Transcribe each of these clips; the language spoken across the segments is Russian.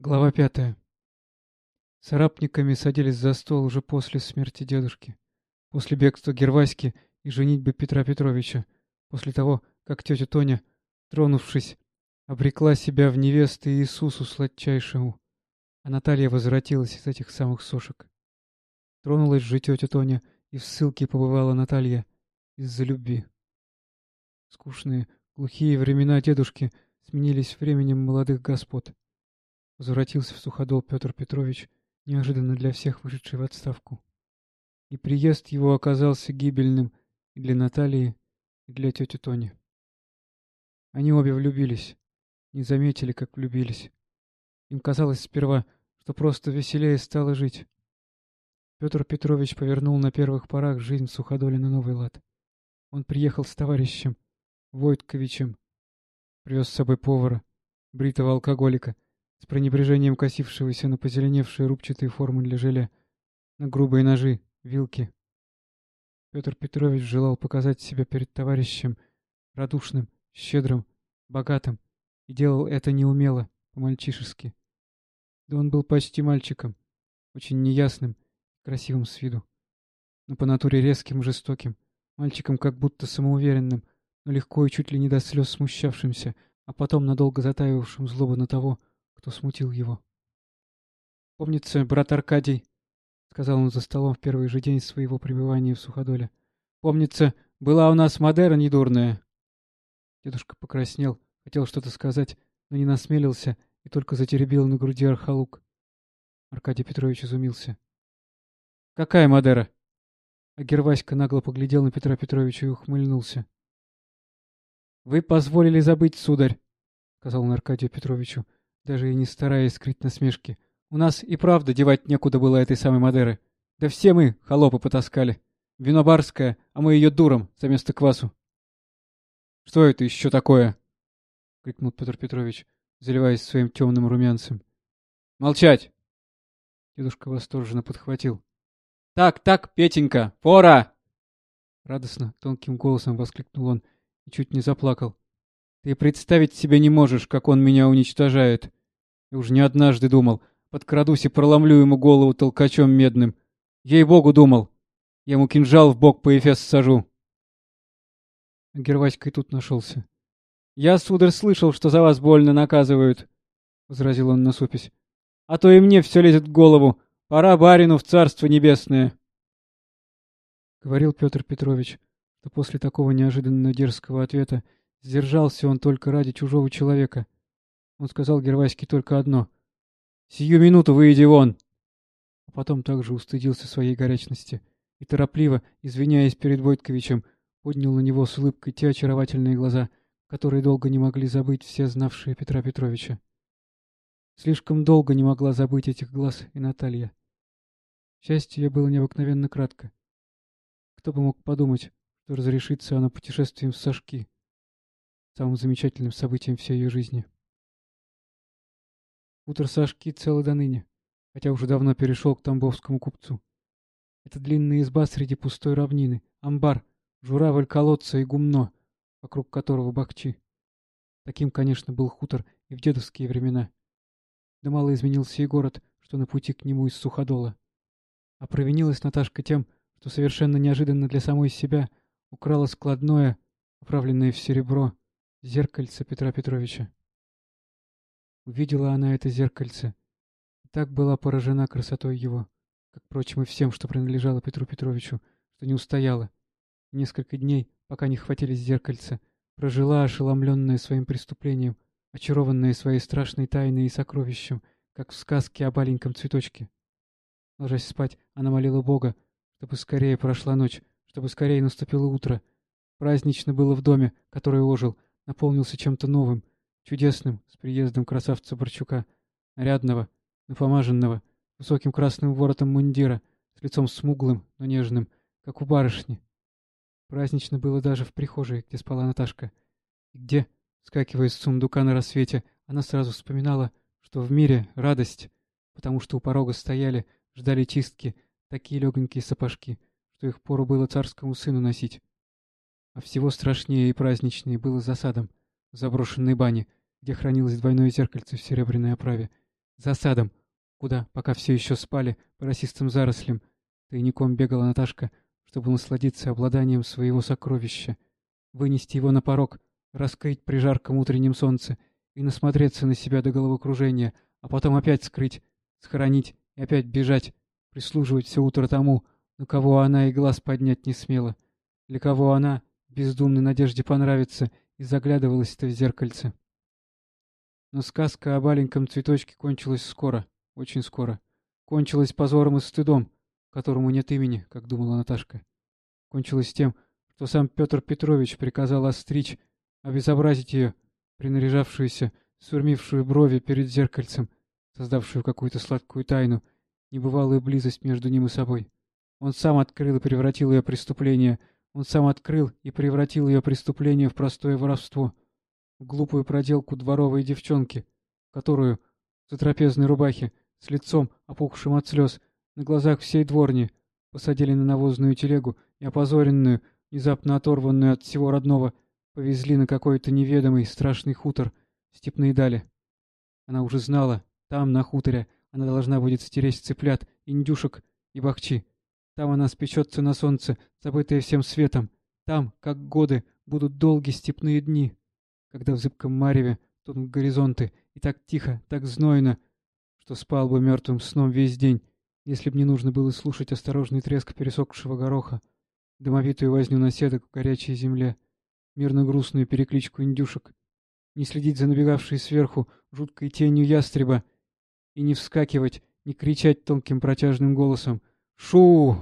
Глава пятая. С арабниками садились за стол уже после смерти дедушки, после бегства Герваськи и женитьбы Петра Петровича, после того, как тетя Тоня, тронувшись, обрекла себя в невесты Иисусу сладчайшему, а Наталья возвратилась из этих самых сошек. Тронулась же тетя Тоня, и в ссылке побывала Наталья из-за любви. Скучные, глухие времена дедушки сменились временем молодых господ. Возвратился в Суходол Петр Петрович, неожиданно для всех вышедший в отставку. И приезд его оказался гибельным и для Натальи, и для тети Тони. Они обе влюбились, не заметили, как влюбились. Им казалось сперва, что просто веселее стало жить. Петр Петрович повернул на первых порах жизнь в Суходоле на новый лад. Он приехал с товарищем, Войтковичем, привез с собой повара, бритого алкоголика, с пренебрежением косившегося на позеленевшие рубчатые формы для желе, на грубые ножи, вилки. Петр Петрович желал показать себя перед товарищем радушным, щедрым, богатым, и делал это неумело, по-мальчишески. Да он был почти мальчиком, очень неясным, красивым с виду, но по натуре резким жестоким, мальчиком как будто самоуверенным, но легко и чуть ли не до слез смущавшимся, а потом надолго затаивавшим злобу на того, кто смутил его. «Помнится, брат Аркадий», — сказал он за столом в первый же день своего пребывания в Суходоле. «Помнится, была у нас Мадера недурная». Дедушка покраснел, хотел что-то сказать, но не насмелился и только затеребил на груди архалук. Аркадий Петрович изумился. «Какая Мадера?» А Герваська нагло поглядел на Петра Петровича и ухмыльнулся. «Вы позволили забыть, сударь», — сказал он Аркадию Петровичу, даже и не стараясь скрыть насмешки. У нас и правда девать некуда было этой самой Мадеры. Да все мы, холопы, потаскали. Вино барское, а мы ее дуром, за место квасу. — Что это еще такое? — крикнул Петр Петрович, заливаясь своим темным румянцем. — Молчать! Дедушка восторженно подхватил. — Так, так, Петенька, пора! Радостно, тонким голосом воскликнул он и чуть не заплакал. Ты представить себе не можешь, как он меня уничтожает. Уж не однажды думал, подкрадусь и проломлю ему голову толкачом медным. Ей-богу думал. Я ему кинжал в бок по эфес сажу. Герваська и тут нашелся. — Я, сударь, слышал, что за вас больно наказывают, — возразил он насупясь. — А то и мне все лезет в голову. Пора барину в царство небесное. Говорил Петр Петрович, что после такого неожиданно дерзкого ответа Сдержался он только ради чужого человека. Он сказал Герваське только одно. «Сию минуту выйди вон!» А потом также устыдился своей горячности и торопливо, извиняясь перед Войтковичем, поднял на него с улыбкой те очаровательные глаза, которые долго не могли забыть все знавшие Петра Петровича. Слишком долго не могла забыть этих глаз и Наталья. Счастье было необыкновенно кратко. Кто бы мог подумать, что разрешится оно путешествием в Сашки самым замечательным событием всей ее жизни. Утро Сашки цело до ныне, хотя уже давно перешел к тамбовскому купцу. Это длинная изба среди пустой равнины, амбар, журавль колодца и гумно, вокруг которого бахчи. Таким, конечно, был хутор и в дедовские времена. Да мало изменился и город, что на пути к нему из Суходола. А провинилась Наташка тем, что совершенно неожиданно для самой себя украла складное, оправленное в серебро, зеркальце Петра Петровича. Увидела она это зеркальце и так была поражена красотой его, как, впрочем, и всем, что принадлежало Петру Петровичу, что не устояла. И несколько дней, пока не хватились зеркальца, прожила ошеломленная своим преступлением, очарованная своей страшной тайной и сокровищем, как в сказке о маленьком цветочке. Ложась спать, она молила Бога, чтобы скорее прошла ночь, чтобы скорее наступило утро. Празднично было в доме, который ожил, наполнился чем-то новым, чудесным, с приездом красавца Борчука, нарядного, напомаженного, высоким красным воротом мундира, с лицом смуглым, но нежным, как у барышни. Празднично было даже в прихожей, где спала Наташка, и где, скакивая с сундука на рассвете, она сразу вспоминала, что в мире радость, потому что у порога стояли, ждали чистки, такие легонькие сапожки, что их пору было царскому сыну носить. А всего страшнее и праздничнее было засадом заброшенной бане, где хранилось двойное зеркальце в серебряной оправе, За садом, куда, пока все еще спали, по росистым зарослям, тайником бегала Наташка, чтобы насладиться обладанием своего сокровища, вынести его на порог, раскрыть при жарком утреннем солнце и насмотреться на себя до головокружения, а потом опять скрыть, схоронить и опять бежать, прислуживать все утро тому, на кого она и глаз поднять не смела, для кого она, в бездумной надежде понравится, и заглядывалась-то в зеркальце. Но сказка о маленьком цветочке кончилась скоро, очень скоро. Кончилась позором и стыдом, которому нет имени, как думала Наташка. Кончилась тем, что сам Петр Петрович приказал остричь, обезобразить ее, принаряжавшуюся, сурмившую брови перед зеркальцем, создавшую какую-то сладкую тайну, небывалую близость между ним и собой. Он сам открыл и превратил ее преступление, он сам открыл и превратил ее преступление в простое воровство, в глупую проделку дворовой девчонки, которую в затрапезной рубахе, с лицом, опухшим от слез, на глазах всей дворни, посадили на навозную телегу и опозоренную, внезапно оторванную от всего родного, повезли на какой-то неведомый страшный хутор, степные дали. Она уже знала, там, на хуторе, она должна будет стеречь цыплят, индюшек и бахчи. Там она спечется на солнце, забытая всем светом. Там, как годы, будут долгие степные дни, когда в зыбком мареве тонут горизонты, и так тихо, так знойно, что спал бы мертвым сном весь день, если б не нужно было слушать осторожный треск пересохшего гороха, дымовитую возню наседок в горячей земле, мирно грустную перекличку индюшек, не следить за набегавшей сверху жуткой тенью ястреба и не вскакивать, не кричать тонким протяжным голосом «Шу!».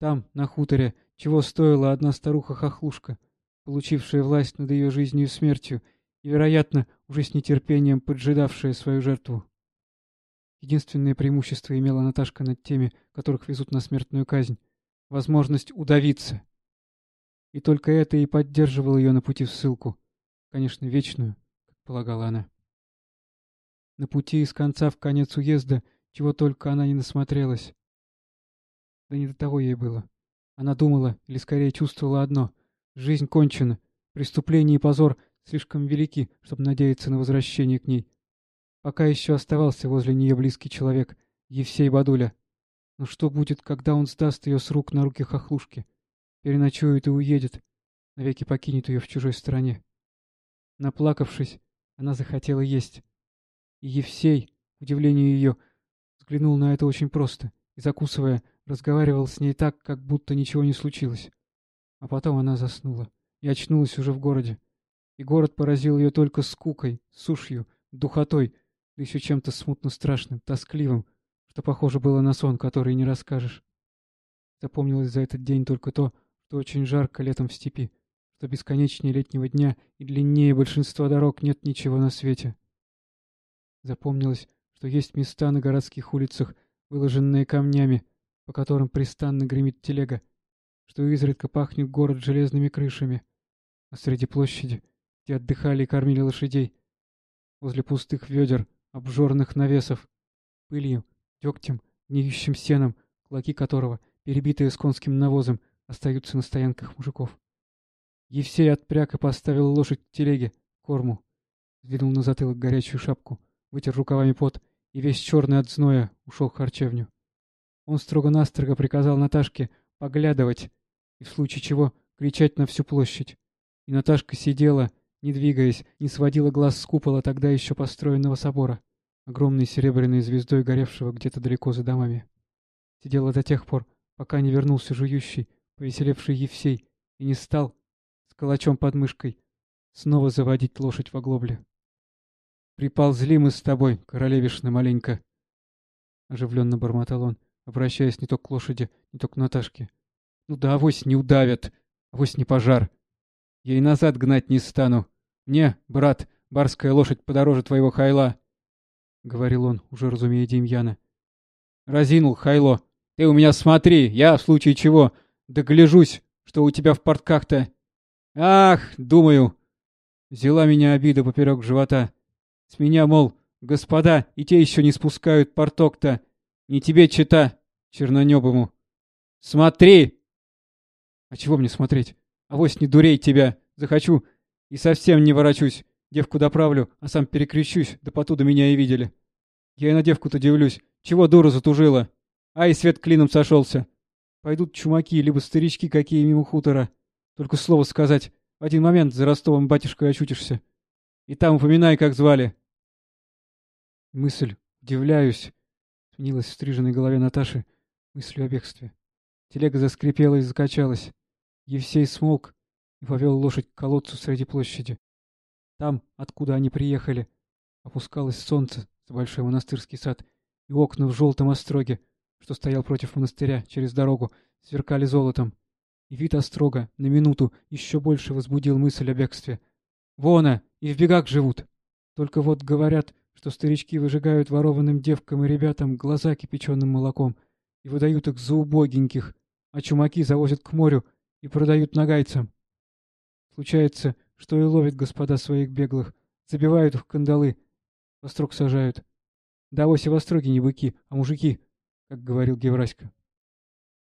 Там, на хуторе, чего стоила одна старуха-хохлушка, получившая власть над ее жизнью и смертью, и, вероятно, уже с нетерпением поджидавшая свою жертву. Единственное преимущество имела Наташка над теми, которых везут на смертную казнь — возможность удавиться. И только это и поддерживало ее на пути в ссылку. Конечно, вечную, как полагала она. На пути из конца в конец уезда, чего только она не насмотрелась. Да не до того ей было. Она думала, или скорее чувствовала одно — жизнь кончена, преступление и позор слишком велики, чтобы надеяться на возвращение к ней. Пока еще оставался возле нее близкий человек, Евсей Бадуля. Но что будет, когда он сдаст ее с рук на руки хохлушки? Переночует и уедет, навеки покинет ее в чужой стране. Наплакавшись, она захотела есть. И Евсей, к удивлению ее, взглянул на это очень просто и, закусывая, разговаривал с ней так, как будто ничего не случилось. А потом она заснула и очнулась уже в городе. И город поразил ее только скукой, сушью, духотой, да еще чем-то смутно страшным, тоскливым, что похоже было на сон, который не расскажешь. Запомнилось за этот день только то, что очень жарко летом в степи, что бесконечнее летнего дня и длиннее большинства дорог нет ничего на свете. Запомнилось, что есть места на городских улицах, выложенные камнями, по которым пристанно гремит телега, что изредка пахнет город железными крышами, а среди площади, где отдыхали и кормили лошадей, возле пустых ведер, обжорных навесов, пылью, дегтем, гниющим сеном, клоки которого, перебитые сконским навозом, остаются на стоянках мужиков. Евсей отпряг и поставил лошадь к телеге, корму. Сдвинул на затылок горячую шапку, вытер рукавами пот и весь черный от зноя ушел в харчевню. Он строго-настрого приказал Наташке поглядывать и в случае чего кричать на всю площадь. И Наташка сидела, не двигаясь, не сводила глаз с купола тогда еще построенного собора, огромной серебряной звездой, горевшего где-то далеко за домами. Сидела до тех пор, пока не вернулся жующий, повеселевший Евсей, и не стал, с калачом под мышкой, снова заводить лошадь в оглобле. «Приползли мы с тобой, королевишна маленько!» Оживленно бормотал он, обращаясь не то к лошади, не то к Наташке. «Ну да авось не удавят, авось не пожар!» Я и назад гнать не стану. Мне, брат, барская лошадь подороже твоего хайла, — говорил он, уже разумея Демьяна. Разинул хайло. Ты у меня смотри, я, в случае чего, догляжусь, что у тебя в портках-то. Ах, думаю. Взяла меня обида поперек живота. С меня, мол, господа, и те еще не спускают порток-то. Не тебе чита, чернонебому. Смотри! А чего мне смотреть? Авось не дурей тебя. Захочу и совсем не ворочусь. Девку доправлю, а сам перекрещусь, да потуда меня и видели. Я и на девку-то дивлюсь. Чего дура затужила? Ай, свет клином сошелся. Пойдут чумаки, либо старички какие мимо хутора. Только слово сказать. В один момент за Ростовом батюшкой очутишься. И там упоминай, как звали. Мысль, удивляюсь, сменилась в стриженной голове Наташи мыслью о бегстве. Телега заскрипела и закачалась. Евсей смолк и повел лошадь к колодцу среди площади. Там, откуда они приехали, опускалось солнце за большой монастырский сад, и окна в желтом остроге, что стоял против монастыря через дорогу, сверкали золотом. И вид острога на минуту еще больше возбудил мысль о бегстве. Вона! И в бегах живут! Только вот говорят, что старички выжигают ворованным девкам и ребятам глаза кипяченым молоком и выдают их за убогеньких, а чумаки завозят к морю и продают нагайцам. Случается, что и ловят господа своих беглых, забивают их кандалы, во строк сажают. Да вовсе во строге не быки, а мужики, как говорил Гевраська.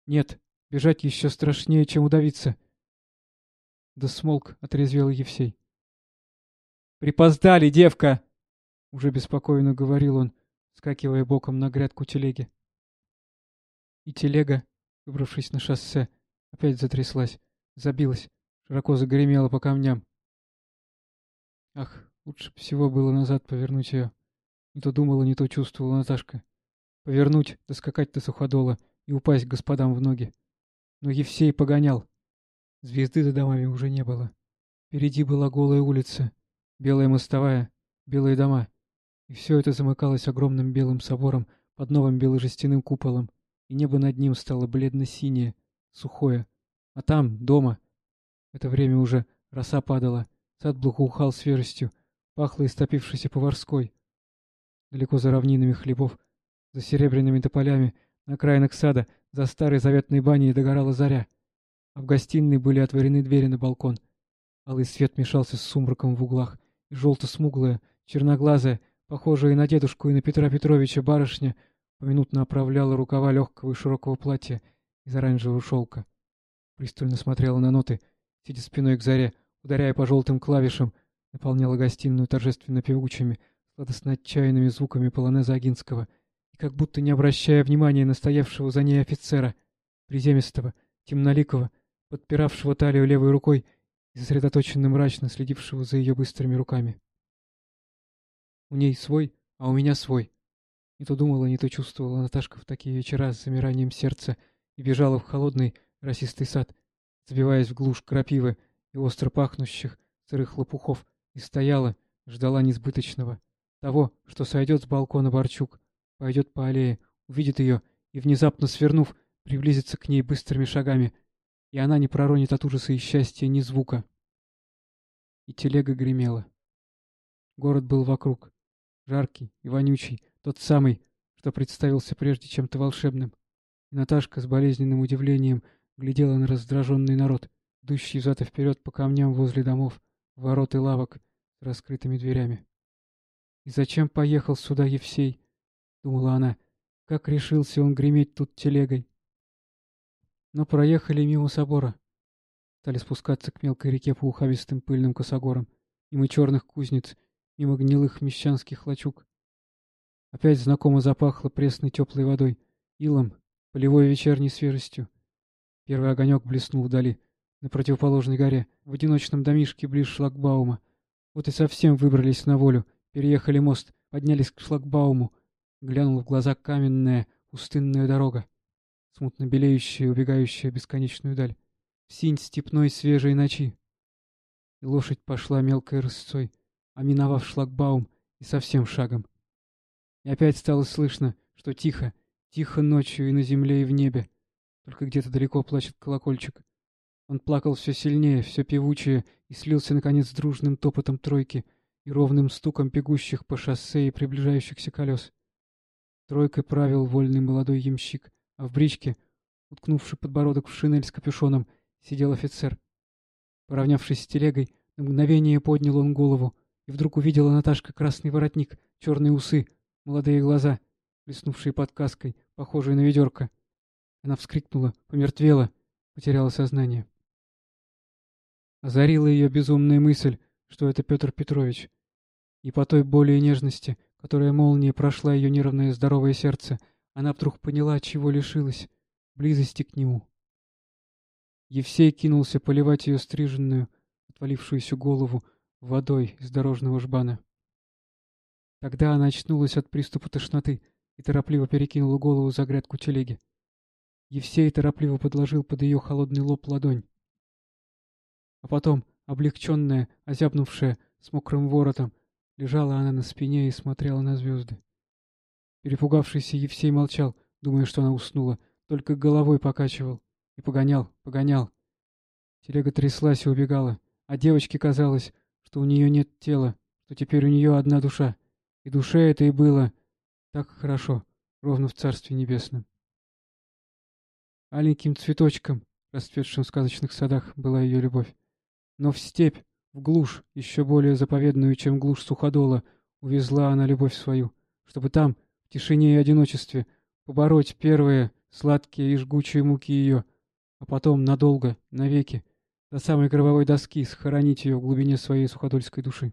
Нет, бежать еще страшнее, чем удавиться. Да смолк, отрезвел Евсей. «Припоздали, девка!» Уже беспокойно говорил он, скакивая боком на грядку телеги. И телега, выбравшись на шоссе, опять затряслась, забилась, широко загремела по камням. Ах, лучше всего было назад повернуть ее. Не то думала, не то чувствовала Наташка. Повернуть, доскакать до суходола и упасть господам в ноги. Но Евсей погонял. Звезды за домами уже не было. Впереди была голая улица, белая мостовая, белые дома. И все это замыкалось огромным белым собором под новым бело-жестяным куполом, и небо над ним стало бледно-синее, сухое. А там, дома, это время уже роса падала, сад благоухал свежестью, пахло истопившейся поварской. Далеко за равнинами хлебов, за серебряными тополями, на окраинах сада, за старой заветной баней догорала заря. А в гостиной были отворены двери на балкон. Алый свет мешался с сумраком в углах, и желто-смуглая, черноглазая, Похожая и на дедушку, и на Петра Петровича барышня поминутно оправляла рукава легкого и широкого платья из оранжевого шелка. Пристально смотрела на ноты, сидя спиной к заре, ударяя по желтым клавишам, наполняла гостиную торжественно певучими, сладостно-отчаянными звуками полонеза Агинского, и как будто не обращая внимания на стоявшего за ней офицера, приземистого, темноликого, подпиравшего талию левой рукой и сосредоточенно мрачно следившего за ее быстрыми руками. У ней свой, а у меня свой. Не то думала, не то чувствовала Наташка в такие вечера с замиранием сердца и бежала в холодный росистый сад, забиваясь в глушь крапивы и остро пахнущих сырых лопухов, и стояла, ждала несбыточного, того, что сойдет с балкона Борчук, пойдет по аллее, увидит ее и, внезапно свернув, приблизится к ней быстрыми шагами, и она не проронит от ужаса и счастья ни звука. И телега гремела. Город был вокруг, жаркий и вонючий, тот самый, что представился прежде чем-то волшебным. И Наташка с болезненным удивлением глядела на раздраженный народ, идущий взад и вперед по камням возле домов, ворот и лавок с раскрытыми дверями. «И зачем поехал сюда Евсей?» — думала она. «Как решился он греметь тут телегой?» Но проехали мимо собора. Стали спускаться к мелкой реке по ухабистым пыльным косогорам, мимо черных кузнец — мимо гнилых мещанских лачуг. Опять знакомо запахло пресной теплой водой, илом, полевой вечерней свежестью. Первый огонек блеснул вдали, на противоположной горе, в одиночном домишке близ шлагбаума. Вот и совсем выбрались на волю, переехали мост, поднялись к шлагбауму. Глянул в глаза каменная, пустынная дорога, смутно белеющая, убегающая бесконечную даль. Синь степной свежей ночи. И лошадь пошла мелкой рысцой, а миновав шлагбаум и совсем шагом. И опять стало слышно, что тихо, тихо ночью и на земле, и в небе. Только где-то далеко плачет колокольчик. Он плакал все сильнее, все певучее, и слился, наконец, с дружным топотом тройки и ровным стуком бегущих по шоссе и приближающихся колес. Тройкой правил вольный молодой ямщик, а в бричке, уткнувший подбородок в шинель с капюшоном, сидел офицер. Поравнявшись с телегой, на мгновение поднял он голову, и вдруг увидела Наташка красный воротник, черные усы, молодые глаза, блеснувшие под каской, похожие на ведерко. Она вскрикнула, помертвела, потеряла сознание. Озарила ее безумная мысль, что это Петр Петрович. И по той боли и нежности, которая молнией прошла ее нервное здоровое сердце, она вдруг поняла, чего лишилась — близости к нему. Евсей кинулся поливать ее стриженную, отвалившуюся голову водой из дорожного жбана. Тогда она очнулась от приступа тошноты и торопливо перекинула голову за грядку телеги. Евсей торопливо подложил под ее холодный лоб ладонь. А потом, облегченная, озябнувшая, с мокрым воротом, лежала она на спине и смотрела на звезды. Перепугавшийся Евсей молчал, думая, что она уснула, только головой покачивал и погонял, погонял. Телега тряслась и убегала, а девочке казалось, что у нее нет тела, что теперь у нее одна душа. И душе это и было так хорошо, ровно в Царстве Небесном. Аленьким цветочком, расцветшим в сказочных садах, была ее любовь. Но в степь, в глушь, еще более заповедную, чем глушь суходола, увезла она любовь свою, чтобы там, в тишине и одиночестве, побороть первые сладкие и жгучие муки ее, а потом надолго, навеки, до самой гробовой доски схоронить ее в глубине своей суходольской души.